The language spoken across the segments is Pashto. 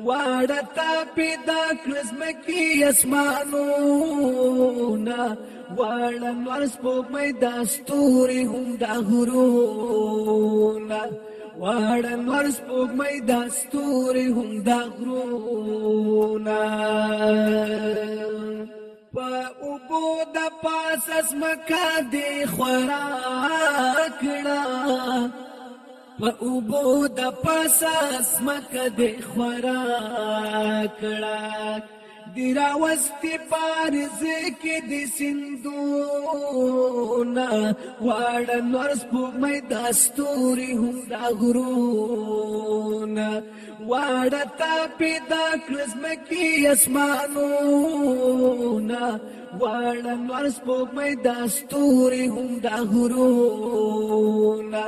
واړه تا پیدا کرسمکی اسمانونه واړه نور سپوږمۍ دا ستوري هم دا غرونه واړه نور سپوږمۍ دا ستوري هم دا غرونه په اوبو د پاس اسمکا دی خورا کړه و اوبو د پاس اسمک د خورا کړه د راوست پارز کې د سندو نا واړ نور سپوږمۍ د ستوري هم دا غرونا واړ تا پیدا کرسم کې اسمانونا واړ نور سپوږمۍ د ستوري هم دا غرونا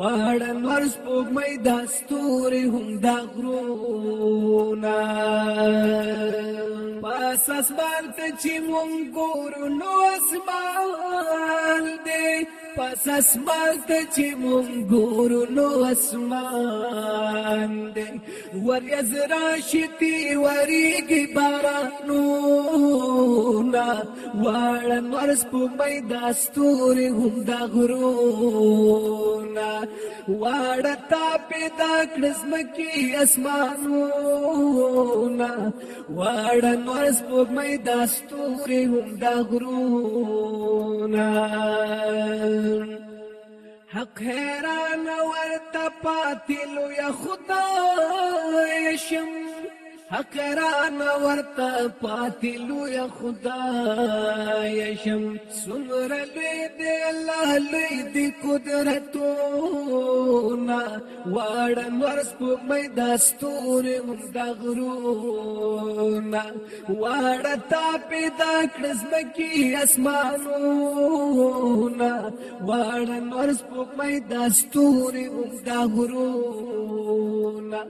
وړن ور سپوږمۍ د ستوري هم د غرونا پاس اسمان ته چې مونږ ګورو نو اسمان دی پس اسمان ته چې مونږ ګورو نو اسمان دی ورېځ راشي تیورېږي بارانونه واړه لمر سپوږمۍ دا ستورې هم دا غرونه واړه تاپې دا کړه ځمکې اسمانونه واړه لمر سپوږمۍ دا ستورې هم دا غرونه حق حیران ورته پاتلو یا خدای شم حق حیران ورته پاتلو یا خدای شم سمر لوی دی الله لوی دی قدرتو غرونه واړه نور سپوږمۍ دا ستوري مونږ دا غرونه واړه تا پیدا کړ زمکي اسمانونه واړه نور سپوږمۍ دا ستوري مونږ دا غرونه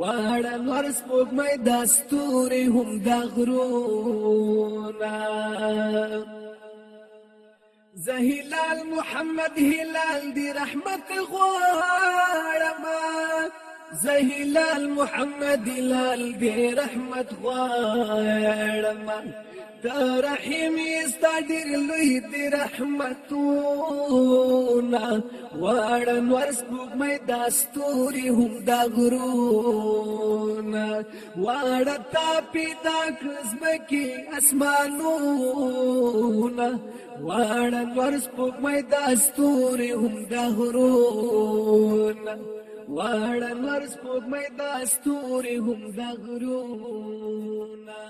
واړه نور سپوږمۍ دا ستوري هم دا غرونه زهلال محمد هلال دي رحمة غواړم زه هلال محمد لال دې رحمت غواړم دا رحیم ستا ډېر لوی دې رحمتونه واړه نور سپوږمۍ دا ستوري هم دا غرونه واړه تا پیدا کړه ځمکې اسمانونه واړه نور سپوږمۍ دا ستوري هم دا غرونه واړه نور سپوږمۍ دا ستوري هم د غرونه